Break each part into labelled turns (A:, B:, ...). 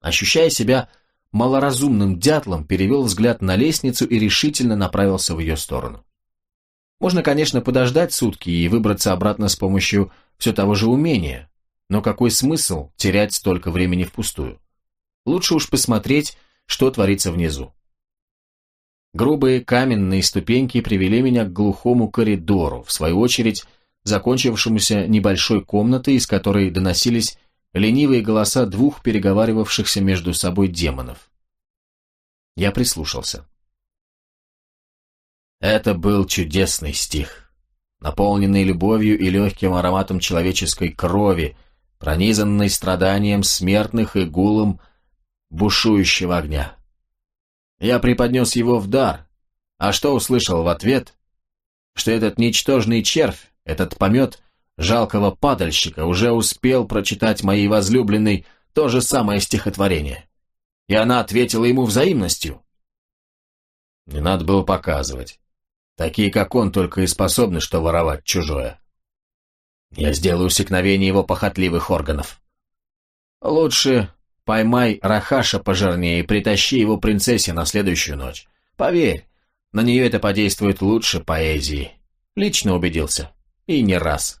A: Ощущая себя малоразумным дятлом, перевел взгляд на лестницу и решительно направился в ее сторону. Можно, конечно, подождать сутки и выбраться обратно с помощью все того же умения, но какой смысл терять столько времени впустую? Лучше уж посмотреть, что творится внизу. Грубые каменные ступеньки привели меня к глухому коридору, в свою очередь закончившемуся небольшой комнатой, из которой доносились ленивые голоса двух переговаривавшихся между собой демонов. Я прислушался. Это был чудесный стих, наполненный любовью и легким ароматом человеческой крови, пронизанный страданием смертных и гулом бушующего огня. Я преподнес его в дар, а что услышал в ответ? Что этот ничтожный червь, этот помет жалкого падальщика уже успел прочитать моей возлюбленной то же самое стихотворение. И она ответила ему взаимностью. Не надо было показывать. Такие, как он, только и способны что воровать чужое. Я сделаю усекновение его похотливых органов. Лучше поймай Рахаша пожирнее и притащи его принцессе на следующую ночь. Поверь, на нее это подействует лучше поэзии. Лично убедился. И не раз.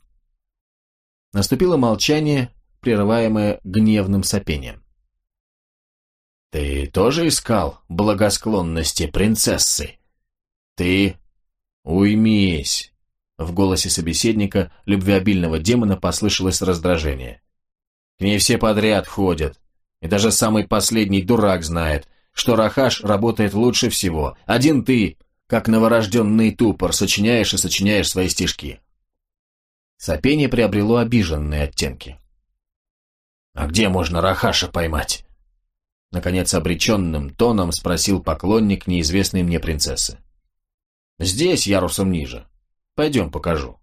A: Наступило молчание, прерываемое гневным сопением. «Ты тоже искал благосклонности принцессы? Ты уймись!» В голосе собеседника, любвеобильного демона, послышалось раздражение. «К ней все подряд ходят, и даже самый последний дурак знает, что Рахаш работает лучше всего. Один ты, как новорожденный тупор, сочиняешь и сочиняешь свои стишки. Сопение приобрело обиженные оттенки. «А где можно Рахаша поймать?» Наконец обреченным тоном спросил поклонник неизвестной мне принцессы. «Здесь, ярусом ниже. Пойдем, покажу».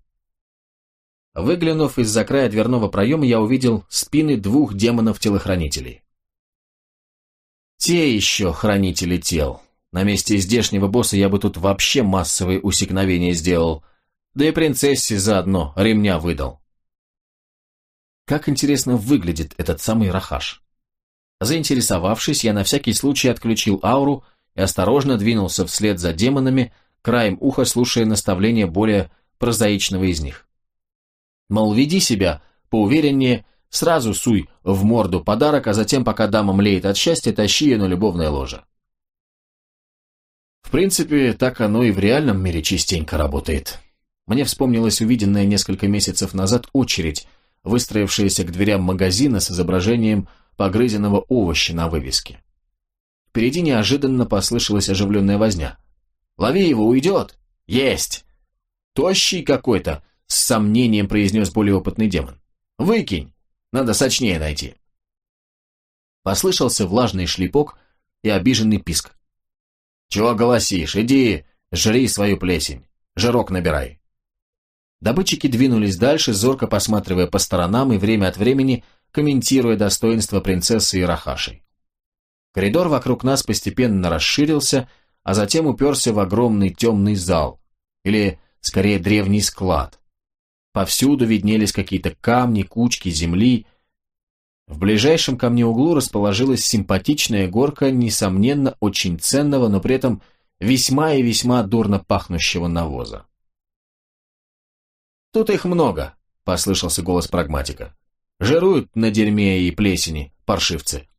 A: Выглянув из-за края дверного проема, я увидел спины двух демонов-телохранителей. Те еще хранители тел. На месте здешнего босса я бы тут вообще массовые усекновения сделал – да и принцессе заодно ремня выдал. Как интересно выглядит этот самый Рахаш. Заинтересовавшись, я на всякий случай отключил ауру и осторожно двинулся вслед за демонами, краем уха слушая наставления более прозаичного из них. Мол, веди себя поувереннее, сразу суй в морду подарок, а затем, пока дама млеет от счастья, тащи ее на любовное ложе. В принципе, так оно и в реальном мире частенько работает. Мне вспомнилась увиденная несколько месяцев назад очередь, выстроившаяся к дверям магазина с изображением погрызенного овоща на вывеске. Впереди неожиданно послышалась оживленная возня. «Лови его, уйдет!» «Есть!» «Тощий какой-то!» — с сомнением произнес более опытный демон. «Выкинь! Надо сочнее найти!» Послышался влажный шлепок и обиженный писк. «Чего голосишь? Иди, жри свою плесень, жирок набирай!» Добытчики двинулись дальше, зорко посматривая по сторонам и время от времени комментируя достоинства принцессы и Рахашей. Коридор вокруг нас постепенно расширился, а затем уперся в огромный темный зал, или, скорее, древний склад. Повсюду виднелись какие-то камни, кучки земли. В ближайшем ко мне углу расположилась симпатичная горка, несомненно, очень ценного, но при этом весьма и весьма дурно пахнущего навоза. «Тут их много», — послышался голос прагматика. «Жируют на дерьме и плесени, паршивцы».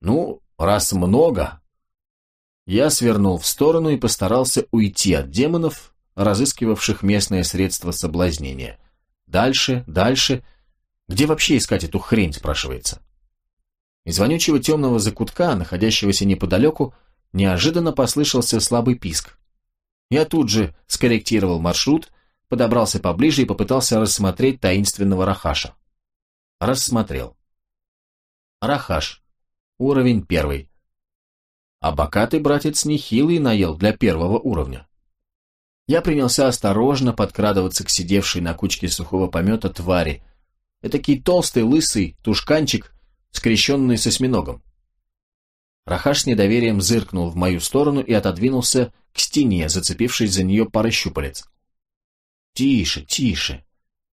A: «Ну, раз много...» Я свернул в сторону и постарался уйти от демонов, разыскивавших местное средство соблазнения. Дальше, дальше... Где вообще искать эту хрень, спрашивается? Из вонючего темного закутка, находящегося неподалеку, неожиданно послышался слабый писк. Я тут же скорректировал маршрут, подобрался поближе и попытался рассмотреть таинственного Рахаша. Рассмотрел. Рахаш. Уровень первый. А бокатый братец нехилый наел для первого уровня. Я принялся осторожно подкрадываться к сидевшей на кучке сухого помета твари. Этакий толстый, лысый тушканчик, скрещенный с осьминогом. Рахаш с недоверием зыркнул в мою сторону и отодвинулся к стене, зацепившись за нее парой щупалец. Тише, тише.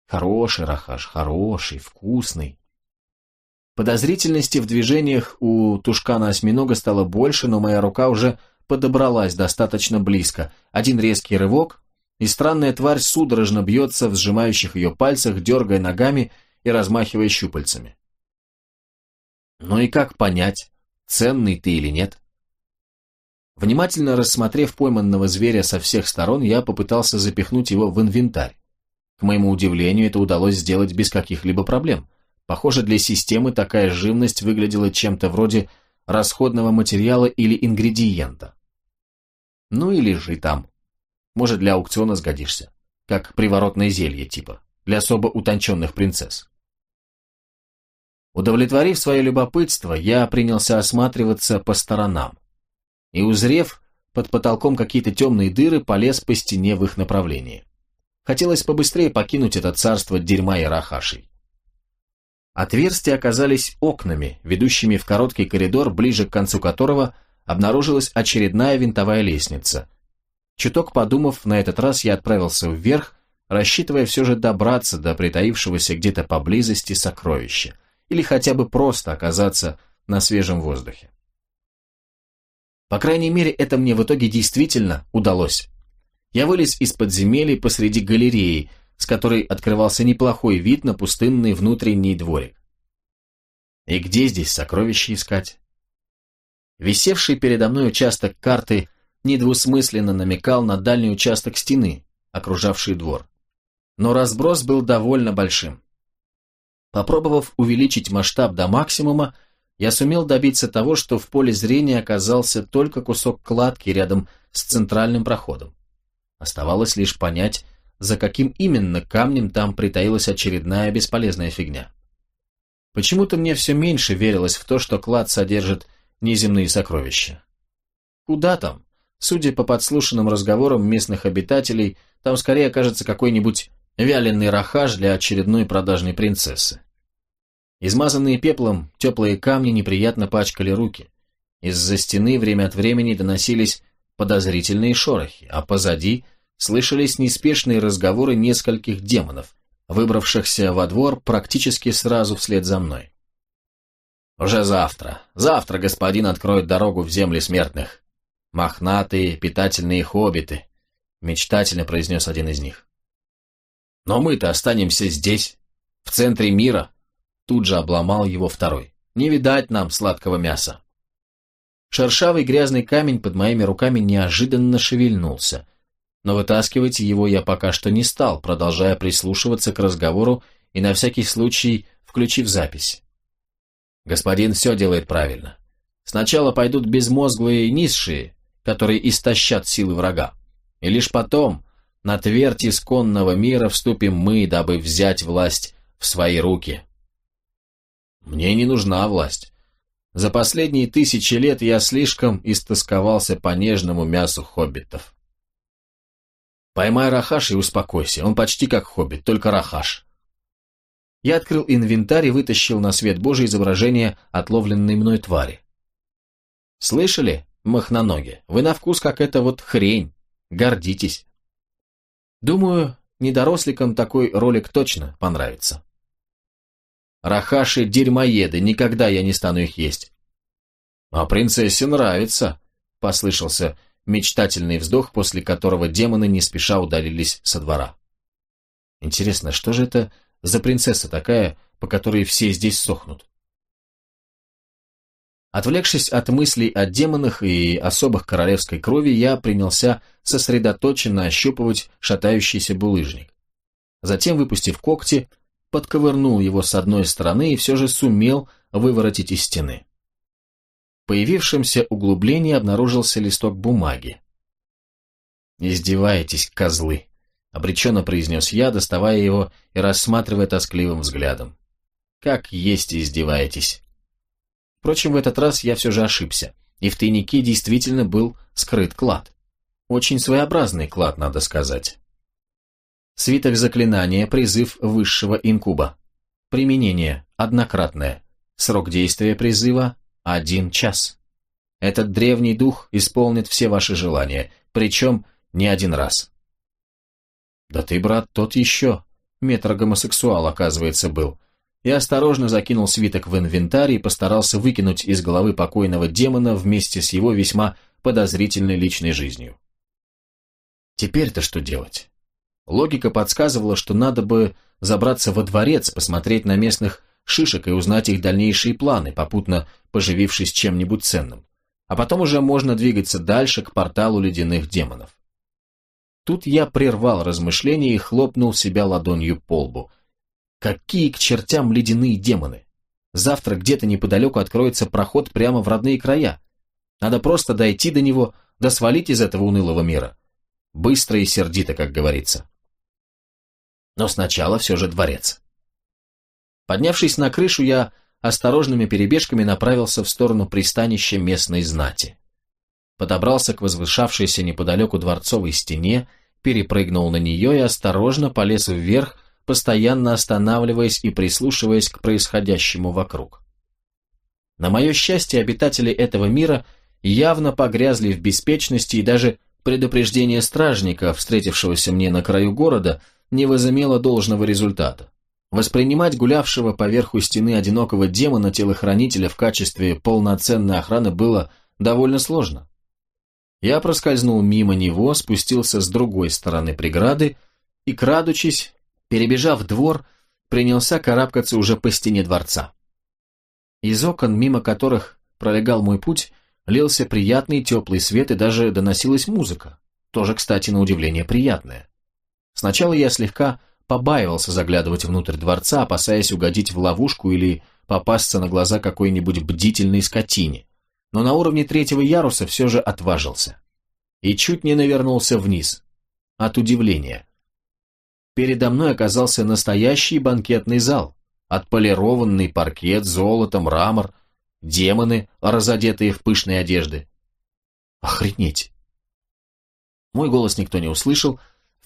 A: Хороший, Рахаш, хороший, вкусный. Подозрительности в движениях у тушкана-осьминога стало больше, но моя рука уже подобралась достаточно близко. Один резкий рывок, и странная тварь судорожно бьется в сжимающих ее пальцах, дергая ногами и размахивая щупальцами. Ну и как понять, ценный ты или нет? Внимательно рассмотрев пойманного зверя со всех сторон, я попытался запихнуть его в инвентарь. К моему удивлению, это удалось сделать без каких-либо проблем. Похоже, для системы такая живность выглядела чем-то вроде расходного материала или ингредиента. Ну и лежи там. Может, для аукциона сгодишься. Как приворотное зелье типа, для особо утонченных принцесс. Удовлетворив свое любопытство, я принялся осматриваться по сторонам и, узрев под потолком какие-то темные дыры, полез по стене в их направлении. Хотелось побыстрее покинуть это царство дерьма и рахашей. Отверстия оказались окнами, ведущими в короткий коридор, ближе к концу которого обнаружилась очередная винтовая лестница. Чуток подумав, на этот раз я отправился вверх, рассчитывая все же добраться до притаившегося где-то поблизости сокровища, или хотя бы просто оказаться на свежем воздухе. По крайней мере, это мне в итоге действительно удалось. Я вылез из подземелий посреди галереи, с которой открывался неплохой вид на пустынный внутренний дворик. И где здесь сокровища искать? Висевший передо мной участок карты недвусмысленно намекал на дальний участок стены, окружавший двор. Но разброс был довольно большим. Попробовав увеличить масштаб до максимума, я сумел добиться того, что в поле зрения оказался только кусок кладки рядом с центральным проходом. Оставалось лишь понять, за каким именно камнем там притаилась очередная бесполезная фигня. Почему-то мне все меньше верилось в то, что клад содержит неземные сокровища. Куда там? Судя по подслушанным разговорам местных обитателей, там скорее окажется какой-нибудь вяленый рахаж для очередной продажной принцессы. Измазанные пеплом, теплые камни неприятно пачкали руки. Из-за стены время от времени доносились подозрительные шорохи, а позади слышались неспешные разговоры нескольких демонов, выбравшихся во двор практически сразу вслед за мной. «Уже завтра. Завтра господин откроет дорогу в земли смертных. Мохнатые, питательные хоббиты», — мечтательно произнес один из них. «Но мы-то останемся здесь, в центре мира, Тут же обломал его второй. «Не видать нам сладкого мяса». Шершавый грязный камень под моими руками неожиданно шевельнулся. Но вытаскивать его я пока что не стал, продолжая прислушиваться к разговору и на всякий случай включив запись. Господин все делает правильно. Сначала пойдут безмозглые низшие, которые истощат силы врага. И лишь потом на твердь исконного мира вступим мы, дабы взять власть в свои руки. Мне не нужна власть. За последние тысячи лет я слишком истосковался по нежному мясу хоббитов. Поймай Рахаш и успокойся, он почти как хоббит, только Рахаш. Я открыл инвентарь и вытащил на свет Божий изображение отловленной мной твари. Слышали, махноноги, вы на вкус как эта вот хрень, гордитесь. Думаю, недоросликам такой ролик точно понравится. Рахаши дерьмоеды, никогда я не стану их есть. А принцессе нравится, послышался мечтательный вздох, после которого демоны не спеша удалились со двора. Интересно, что же это за принцесса такая, по которой все здесь сохнут? Отвлекшись от мыслей о демонах и особых королевской крови, я принялся сосредоточенно ощупывать шатающийся булыжник. Затем, выпустив когти, подковырнул его с одной стороны и все же сумел выворотить из стены. В появившемся углублении обнаружился листок бумаги. «Издеваетесь, козлы!» — обреченно произнес я, доставая его и рассматривая тоскливым взглядом. «Как есть издеваетесь!» Впрочем, в этот раз я все же ошибся, и в тайнике действительно был скрыт клад. Очень своеобразный клад, надо сказать. Свиток заклинания, призыв высшего инкуба. Применение однократное. Срок действия призыва – один час. Этот древний дух исполнит все ваши желания, причем не один раз. Да ты, брат, тот еще. Метрогомосексуал, оказывается, был. и осторожно закинул свиток в инвентарь и постарался выкинуть из головы покойного демона вместе с его весьма подозрительной личной жизнью. Теперь-то что делать? Логика подсказывала, что надо бы забраться во дворец, посмотреть на местных шишек и узнать их дальнейшие планы, попутно поживившись чем-нибудь ценным. А потом уже можно двигаться дальше к порталу ледяных демонов. Тут я прервал размышления и хлопнул себя ладонью по лбу. Какие к чертям ледяные демоны? Завтра где-то неподалеку откроется проход прямо в родные края. Надо просто дойти до него, да свалить из этого унылого мира. Быстро и сердито, как говорится. Но сначала все же дворец. Поднявшись на крышу, я осторожными перебежками направился в сторону пристанища местной знати. Подобрался к возвышавшейся неподалеку дворцовой стене, перепрыгнул на нее и осторожно полез вверх, постоянно останавливаясь и прислушиваясь к происходящему вокруг. На мое счастье, обитатели этого мира явно погрязли в беспечности и даже предупреждение стражника, встретившегося мне на краю города, не возымело должного результата. Воспринимать гулявшего поверху стены одинокого демона-телохранителя в качестве полноценной охраны было довольно сложно. Я проскользнул мимо него, спустился с другой стороны преграды и, крадучись, перебежав двор, принялся карабкаться уже по стене дворца. Из окон, мимо которых пролегал мой путь, лился приятный теплый свет и даже доносилась музыка, тоже, кстати, на удивление приятная. Сначала я слегка побаивался заглядывать внутрь дворца, опасаясь угодить в ловушку или попасться на глаза какой-нибудь бдительной скотине, но на уровне третьего яруса все же отважился. И чуть не навернулся вниз. От удивления. Передо мной оказался настоящий банкетный зал. Отполированный паркет, золото, мрамор, демоны, разодетые в пышные одежды. Охренеть! Мой голос никто не услышал,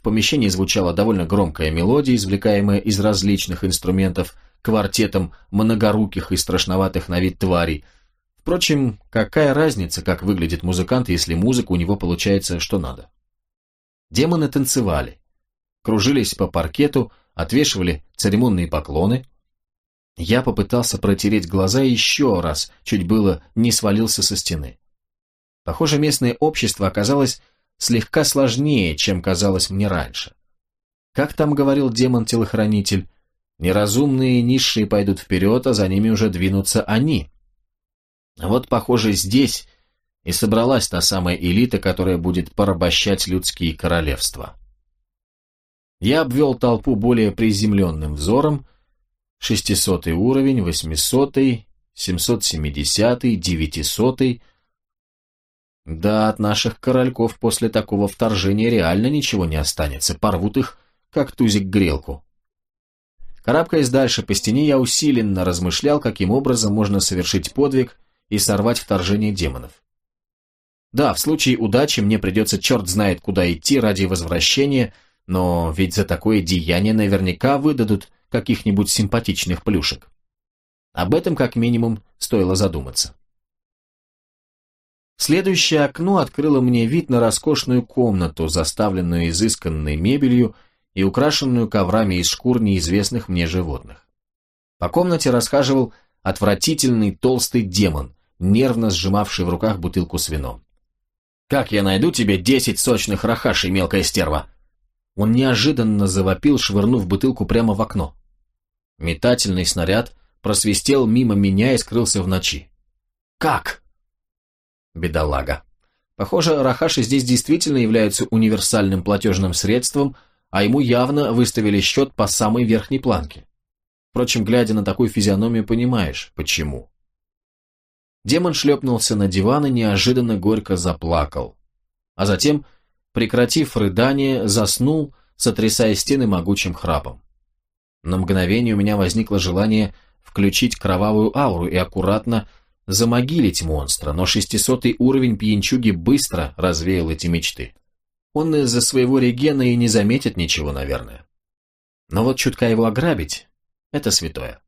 A: помещении звучала довольно громкая мелодия, извлекаемая из различных инструментов, квартетом многоруких и страшноватых на вид тварей. Впрочем, какая разница, как выглядит музыкант, если музыка у него получается что надо? Демоны танцевали, кружились по паркету, отвешивали церемонные поклоны. Я попытался протереть глаза еще раз, чуть было не свалился со стены. Похоже, местное общество оказалось слегка сложнее, чем казалось мне раньше. Как там говорил демон-телохранитель, неразумные низшие пойдут вперед, а за ними уже двинутся они. Вот, похоже, здесь и собралась та самая элита, которая будет порабощать людские королевства. Я обвел толпу более приземленным взором, 600 уровень, 800, 770, 900. Да, от наших корольков после такого вторжения реально ничего не останется, порвут их, как тузик грелку. Карабкаясь дальше по стене, я усиленно размышлял, каким образом можно совершить подвиг и сорвать вторжение демонов. Да, в случае удачи мне придется черт знает куда идти ради возвращения, но ведь за такое деяние наверняка выдадут каких-нибудь симпатичных плюшек. Об этом как минимум стоило задуматься. Следующее окно открыло мне вид на роскошную комнату, заставленную изысканной мебелью и украшенную коврами из шкур неизвестных мне животных. По комнате расхаживал отвратительный толстый демон, нервно сжимавший в руках бутылку с вином. «Как я найду тебе десять сочных рахашей, мелкая стерва?» Он неожиданно завопил, швырнув бутылку прямо в окно. Метательный снаряд просвистел мимо меня и скрылся в ночи. «Как?» Бедолага. Похоже, рахаши здесь действительно являются универсальным платежным средством, а ему явно выставили счет по самой верхней планке. Впрочем, глядя на такую физиономию, понимаешь, почему. Демон шлепнулся на диван и неожиданно горько заплакал. А затем, прекратив рыдание, заснул, сотрясая стены могучим храпом. На мгновение у меня возникло желание включить кровавую ауру и аккуратно замогилить монстра, но шестисотый уровень пьянчуги быстро развеял эти мечты. Он из-за своего регена и не заметит ничего, наверное. Но вот чутка его ограбить — это святое.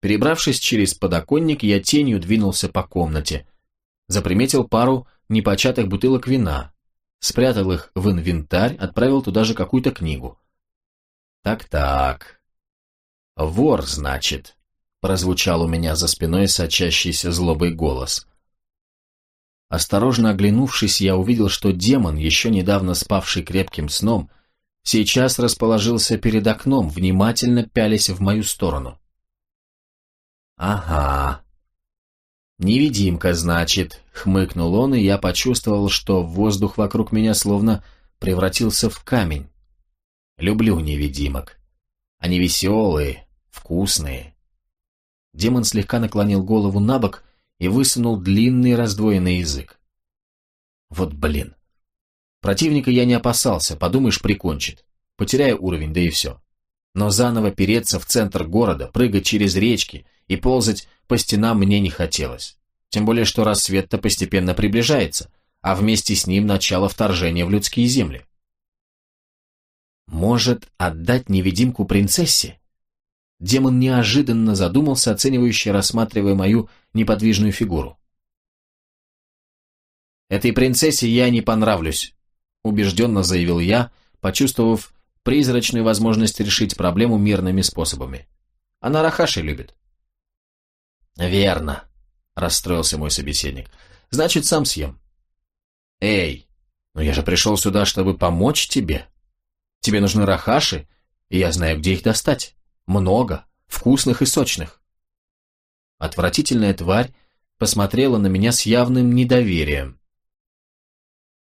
A: Перебравшись через подоконник, я тенью двинулся по комнате. Заприметил пару непочатых бутылок вина, спрятал их в инвентарь, отправил туда же какую-то книгу. Так-так. «Вор, значит», — прозвучал у меня за спиной сочащийся злобый голос. Осторожно оглянувшись, я увидел, что демон, еще недавно спавший крепким сном, сейчас расположился перед окном, внимательно пялясь в мою сторону. «Ага. Невидимка, значит», — хмыкнул он, и я почувствовал, что воздух вокруг меня словно превратился в камень. Люблю невидимок. Они веселые, вкусные. Демон слегка наклонил голову на бок и высунул длинный раздвоенный язык. Вот блин. Противника я не опасался, подумаешь, прикончит. Потеряю уровень, да и все. Но заново переться в центр города, прыгать через речки и ползать по стенам мне не хотелось. Тем более, что рассвет-то постепенно приближается, а вместе с ним начало вторжения в людские земли. Может, отдать невидимку принцессе? Демон неожиданно задумался, оценивающе рассматривая мою неподвижную фигуру. «Этой принцессе я не понравлюсь», — убежденно заявил я, почувствовав призрачную возможность решить проблему мирными способами. Она Рахаши любит. «Верно», — расстроился мой собеседник. «Значит, сам съем». «Эй, но я же пришел сюда, чтобы помочь тебе. Тебе нужны Рахаши, и я знаю, где их достать». Много, вкусных и сочных. Отвратительная тварь посмотрела на меня с явным недоверием.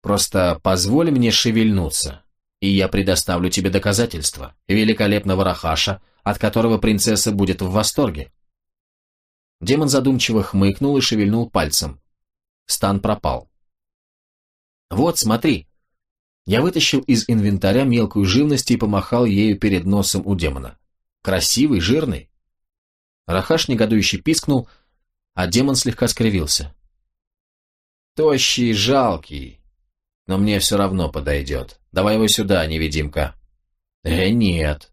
A: Просто позволь мне шевельнуться, и я предоставлю тебе доказательства великолепного Рахаша, от которого принцесса будет в восторге. Демон задумчиво хмыкнул и шевельнул пальцем. Стан пропал. «Вот, смотри!» Я вытащил из инвентаря мелкую живность и помахал ею перед носом у демона. Красивый, жирный. Рахаш негодующе пискнул, а демон слегка скривился. Тощий, жалкий. Но мне все равно подойдет. Давай его сюда, невидимка. Э, нет.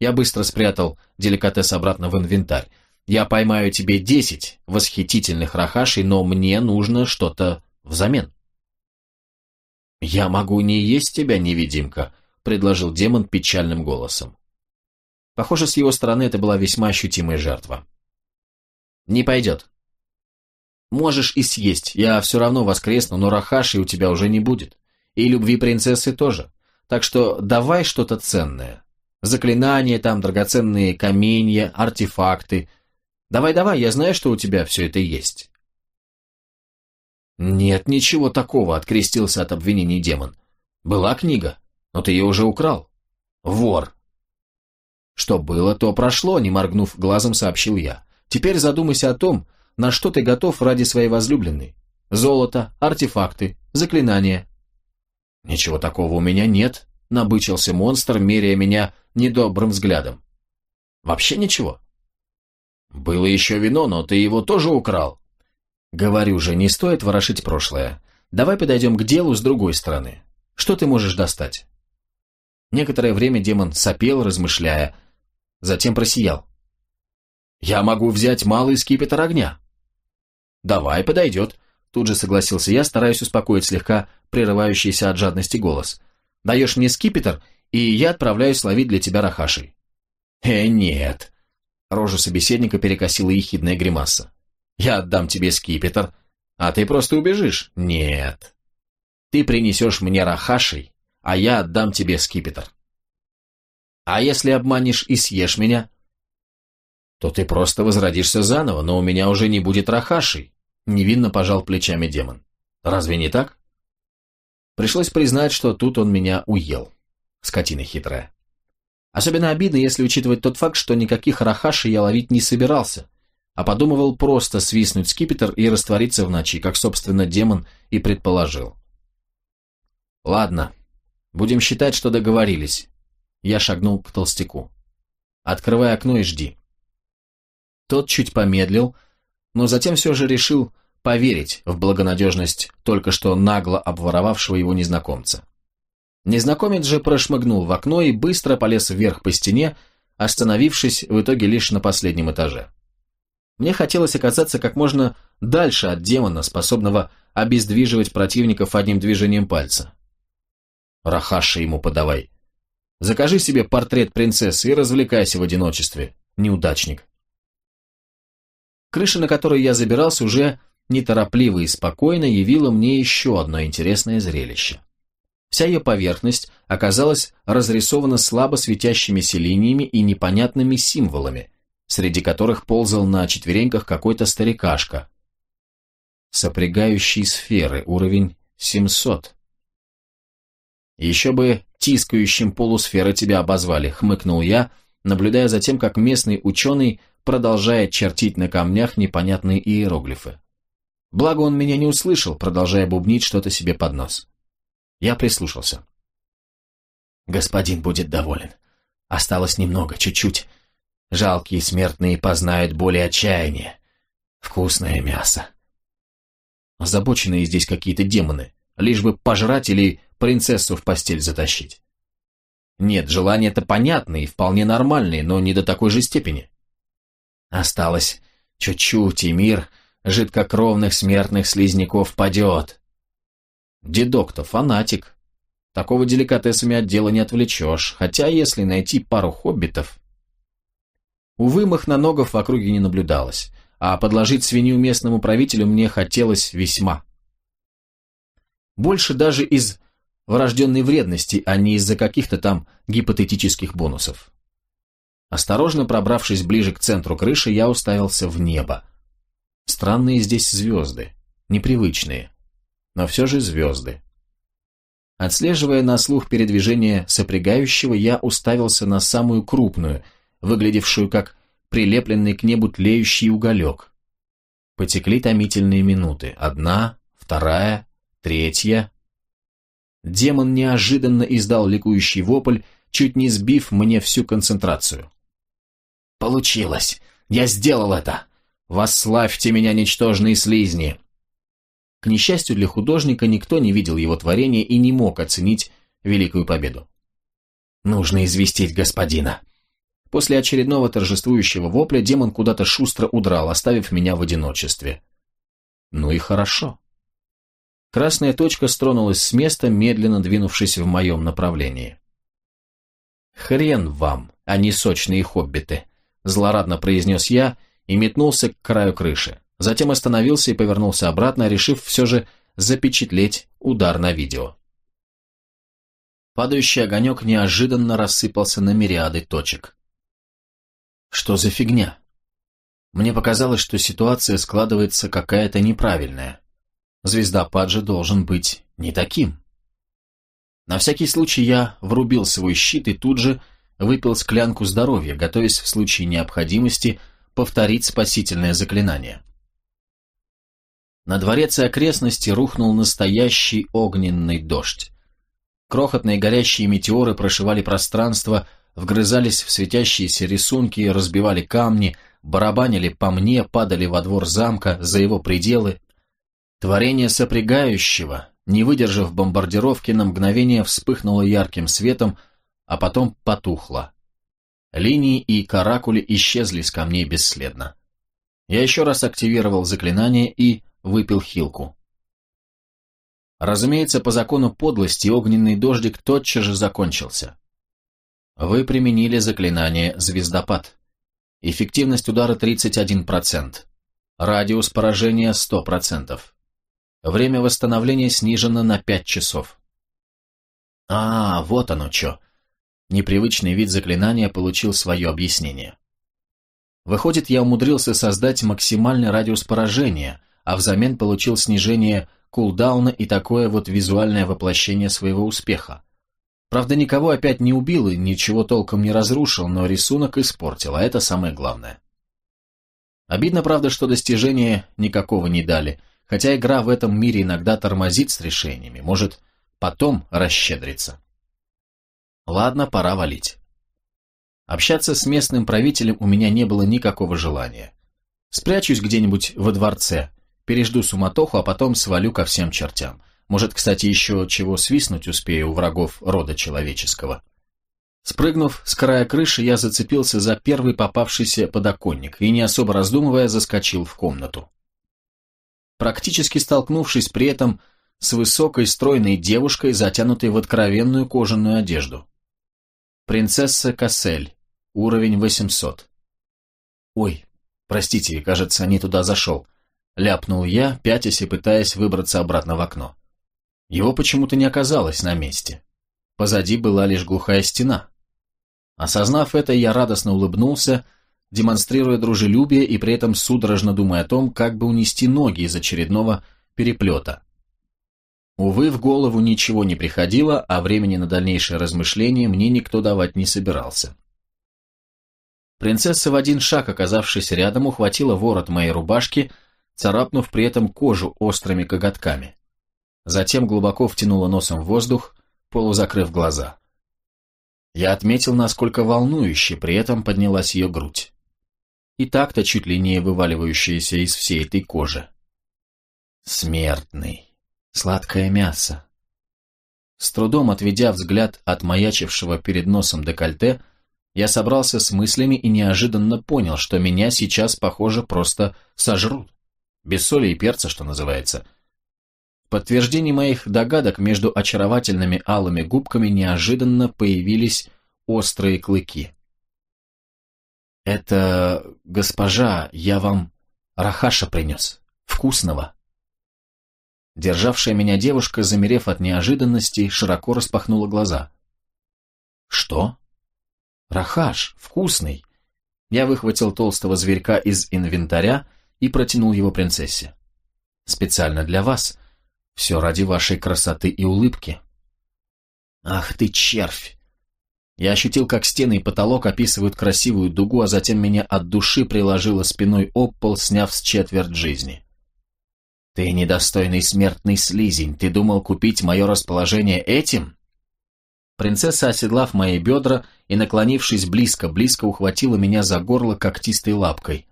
A: Я быстро спрятал деликатес обратно в инвентарь. Я поймаю тебе десять восхитительных рахашей, но мне нужно что-то взамен. «Я могу не есть тебя, невидимка», — предложил демон печальным голосом. Похоже, с его стороны это была весьма ощутимая жертва. «Не пойдет». «Можешь и съесть, я все равно воскресну, но Рахаши у тебя уже не будет. И любви принцессы тоже. Так что давай что-то ценное. Заклинания там, драгоценные каменья, артефакты. Давай-давай, я знаю, что у тебя все это есть». «Нет ничего такого», — открестился от обвинений демон. «Была книга, но ты ее уже украл. Вор». Что было, то прошло, не моргнув глазом, сообщил я. Теперь задумайся о том, на что ты готов ради своей возлюбленной. Золото, артефакты, заклинания. Ничего такого у меня нет, набычился монстр, меряя меня недобрым взглядом. Вообще ничего. Было еще вино, но ты его тоже украл. Говорю же, не стоит ворошить прошлое. Давай подойдем к делу с другой стороны. Что ты можешь достать? Некоторое время демон сопел, размышляя, затем просиял. «Я могу взять малый скипетр огня». «Давай, подойдет», — тут же согласился я, стараясь успокоить слегка прерывающийся от жадности голос. «Даешь мне скипетр, и я отправляюсь ловить для тебя рахашей». «Э, нет», — рожу собеседника перекосила ехидная гримаса. «Я отдам тебе скипетр, а ты просто убежишь». «Нет». «Ты принесешь мне рахашей, а я отдам тебе скипетр». А если обманешь и съешь меня? То ты просто возродишься заново, но у меня уже не будет рахашей. Невинно пожал плечами демон. Разве не так? Пришлось признать, что тут он меня уел. Скотина хитрая. Особенно обидно, если учитывать тот факт, что никаких рахашей я ловить не собирался, а подумывал просто свистнуть скипетр и раствориться в ночи, как, собственно, демон и предположил. Ладно, будем считать, что договорились. Я шагнул к толстяку. «Открывай окно и жди». Тот чуть помедлил, но затем все же решил поверить в благонадежность только что нагло обворовавшего его незнакомца. Незнакомец же прошмыгнул в окно и быстро полез вверх по стене, остановившись в итоге лишь на последнем этаже. Мне хотелось оказаться как можно дальше от демона, способного обездвиживать противников одним движением пальца. «Рахаша ему подавай», Закажи себе портрет принцессы и развлекайся в одиночестве, неудачник. Крыша, на которой я забирался, уже неторопливо и спокойно явила мне еще одно интересное зрелище. Вся ее поверхность оказалась разрисована слабо светящимися линиями и непонятными символами, среди которых ползал на четвереньках какой-то старикашка. Сопрягающие сферы, уровень 700. Еще бы тискающим полусферы тебя обозвали, хмыкнул я, наблюдая за тем, как местный ученый продолжает чертить на камнях непонятные иероглифы. Благо он меня не услышал, продолжая бубнить что-то себе под нос. Я прислушался. Господин будет доволен. Осталось немного, чуть-чуть. Жалкие смертные познают боль и отчаяние. Вкусное мясо. Озабоченные здесь какие-то демоны, лишь бы пожрать или принцессу в постель затащить. Нет, желания-то понятные и вполне нормальные, но не до такой же степени. Осталось чуть-чуть, и мир жидкокровных смертных слизняков падет. Дедок-то фанатик. Такого деликатесами от дела не отвлечешь, хотя если найти пару хоббитов... Увы, махноногов в округе не наблюдалось, а подложить свинью местному правителю мне хотелось весьма. Больше даже из врожденной вредности, а не из-за каких-то там гипотетических бонусов. Осторожно пробравшись ближе к центру крыши, я уставился в небо. Странные здесь звезды, непривычные но все же звезды. Отслеживая на слух передвижение сопрягающего, я уставился на самую крупную, выглядевшую как прилепленный к небу тлеющий уголек. Потекли томительные минуты. Одна, вторая, третья. Демон неожиданно издал ликующий вопль, чуть не сбив мне всю концентрацию. «Получилось! Я сделал это! Восславьте меня, ничтожные слизни! К несчастью для художника, никто не видел его творения и не мог оценить великую победу. «Нужно известить господина». После очередного торжествующего вопля демон куда-то шустро удрал, оставив меня в одиночестве. Ну и хорошо. Красная точка стронулась с места, медленно двинувшись в моем направлении. «Хрен вам, а не сочные хоббиты», – злорадно произнес я и метнулся к краю крыши. Затем остановился и повернулся обратно, решив все же запечатлеть удар на видео. Падающий огонек неожиданно рассыпался на мириады точек. Что за фигня? Мне показалось, что ситуация складывается какая-то неправильная. Звездопад же должен быть не таким. На всякий случай я врубил свой щит и тут же выпил склянку здоровья, готовясь в случае необходимости повторить спасительное заклинание. На дворец и окрестности рухнул настоящий огненный дождь. Крохотные горящие метеоры прошивали пространство, вгрызались в светящиеся рисунки, разбивали камни, барабанили по мне, падали во двор замка, за его пределы. Творение сопрягающего, не выдержав бомбардировки, на мгновение вспыхнуло ярким светом, а потом потухло. Линии и каракули исчезли с камней бесследно. Я еще раз активировал заклинание и выпил хилку. Разумеется, по закону подлости огненный дождик тотчас же закончился. Вы применили заклинание «Звездопад». Эффективность удара 31%. Радиус поражения 100%. Время восстановления снижено на 5 часов. А, вот оно что. Непривычный вид заклинания получил свое объяснение. Выходит, я умудрился создать максимальный радиус поражения, а взамен получил снижение кулдауна и такое вот визуальное воплощение своего успеха. Правда, никого опять не убил и ничего толком не разрушил, но рисунок испортил, а это самое главное. Обидно, правда, что достижения никакого не дали, хотя игра в этом мире иногда тормозит с решениями, может, потом расщедриться. Ладно, пора валить. Общаться с местным правителем у меня не было никакого желания. Спрячусь где-нибудь во дворце, Пережду суматоху, а потом свалю ко всем чертям. Может, кстати, еще чего свистнуть успею у врагов рода человеческого. Спрыгнув с края крыши, я зацепился за первый попавшийся подоконник и, не особо раздумывая, заскочил в комнату. Практически столкнувшись при этом с высокой стройной девушкой, затянутой в откровенную кожаную одежду. Принцесса Кассель. Уровень 800. Ой, простите, кажется, не туда зашел. Ляпнул я, пятясь и пытаясь выбраться обратно в окно. Его почему-то не оказалось на месте. Позади была лишь глухая стена. Осознав это, я радостно улыбнулся, демонстрируя дружелюбие и при этом судорожно думая о том, как бы унести ноги из очередного переплета. Увы, в голову ничего не приходило, а времени на дальнейшее размышление мне никто давать не собирался. Принцесса в один шаг, оказавшись рядом, ухватила ворот моей рубашки, царапнув при этом кожу острыми коготками. Затем глубоко втянула носом в воздух, полузакрыв глаза. Я отметил, насколько волнующе при этом поднялась ее грудь. И так-то чуть линее вываливающаяся из всей этой кожи. Смертный сладкое мясо. С трудом отведя взгляд от маячившего перед носом декольте, я собрался с мыслями и неожиданно понял, что меня сейчас, похоже, просто сожрут. Без соли и перца, что называется. В подтверждении моих догадок между очаровательными алыми губками неожиданно появились острые клыки. «Это, госпожа, я вам рахаша принес. Вкусного». Державшая меня девушка, замерев от неожиданности, широко распахнула глаза. «Что?» «Рахаш, вкусный!» Я выхватил толстого зверька из инвентаря и протянул его принцессе. «Специально для вас. Все ради вашей красоты и улыбки». «Ах ты, червь!» Я ощутил, как стены и потолок описывают красивую дугу, а затем меня от души приложило спиной об пол, сняв с четверть жизни. «Ты недостойный смертный слизень, ты думал купить мое расположение этим?» Принцесса, оседлав мои бедра и наклонившись близко-близко, ухватила меня за горло когтистой лапкой.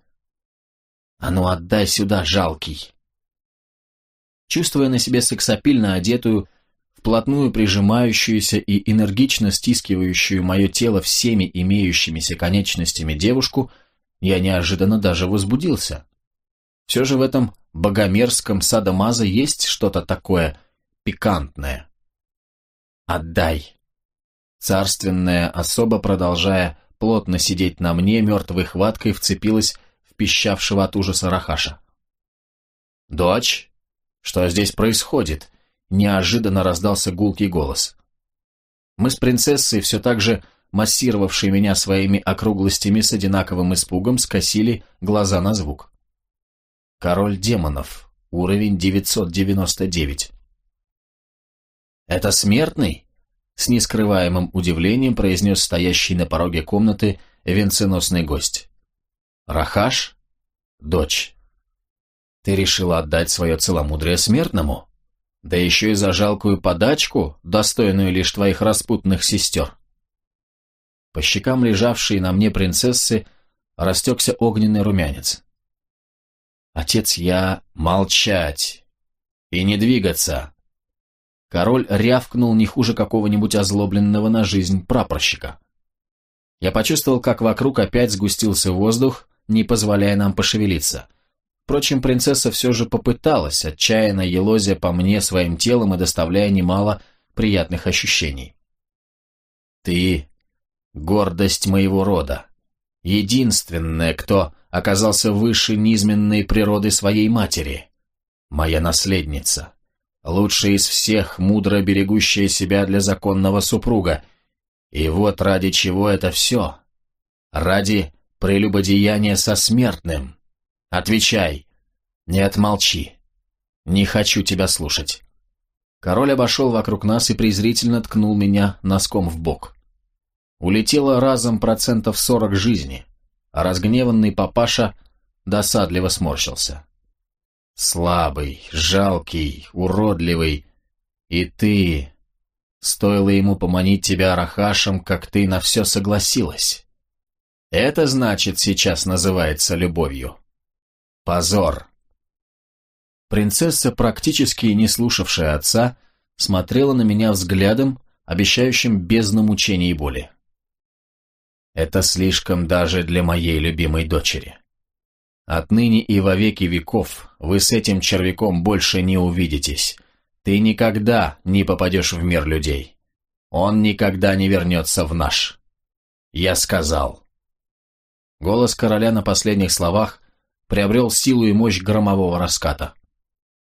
A: «А ну отдай сюда, жалкий!» Чувствуя на себе сексапильно одетую, вплотную прижимающуюся и энергично стискивающую мое тело всеми имеющимися конечностями девушку, я неожиданно даже возбудился. Все же в этом богомерзком садомаза есть что-то такое пикантное. «Отдай!» Царственная особа, продолжая плотно сидеть на мне, мертвой хваткой вцепилась в пищавшего от ужаса Рахаша. «Дочь, что здесь происходит?» Неожиданно раздался гулкий голос. Мы с принцессой, все так же массировавшей меня своими округлостями с одинаковым испугом, скосили глаза на звук. Король демонов. Уровень 999. «Это смертный?» С нескрываемым удивлением произнес стоящий на пороге комнаты венценосный гость. «Рахаш? Дочь. Ты решила отдать свое целомудрие смертному? Да еще и за жалкую подачку, достойную лишь твоих распутных сестер». По щекам лежавшей на мне принцессы растекся огненный румянец. Отец, я молчать и не двигаться. Король рявкнул не хуже какого-нибудь озлобленного на жизнь прапорщика. Я почувствовал, как вокруг опять сгустился воздух, не позволяя нам пошевелиться. Впрочем, принцесса все же попыталась, отчаянно елозя по мне своим телом и доставляя немало приятных ощущений. «Ты — гордость моего рода, единственная, кто оказался выше низменной природы своей матери. Моя наследница, лучшая из всех, мудро берегущая себя для законного супруга. И вот ради чего это все? Ради прелюбодеяния со смертным. Отвечай. Нет, молчи. Не хочу тебя слушать. Король обошел вокруг нас и презрительно ткнул меня носком в бок. Улетело разом процентов сорок жизни а разгневанный папаша досадливо сморщился. «Слабый, жалкий, уродливый. И ты...» Стоило ему поманить тебя Рахашем, как ты на все согласилась. Это, значит, сейчас называется любовью. Позор. Принцесса, практически не слушавшая отца, смотрела на меня взглядом, обещающим бездну мучений и боли. Это слишком даже для моей любимой дочери. Отныне и во веки веков вы с этим червяком больше не увидитесь. Ты никогда не попадешь в мир людей. Он никогда не вернется в наш. Я сказал. Голос короля на последних словах приобрел силу и мощь громового раската.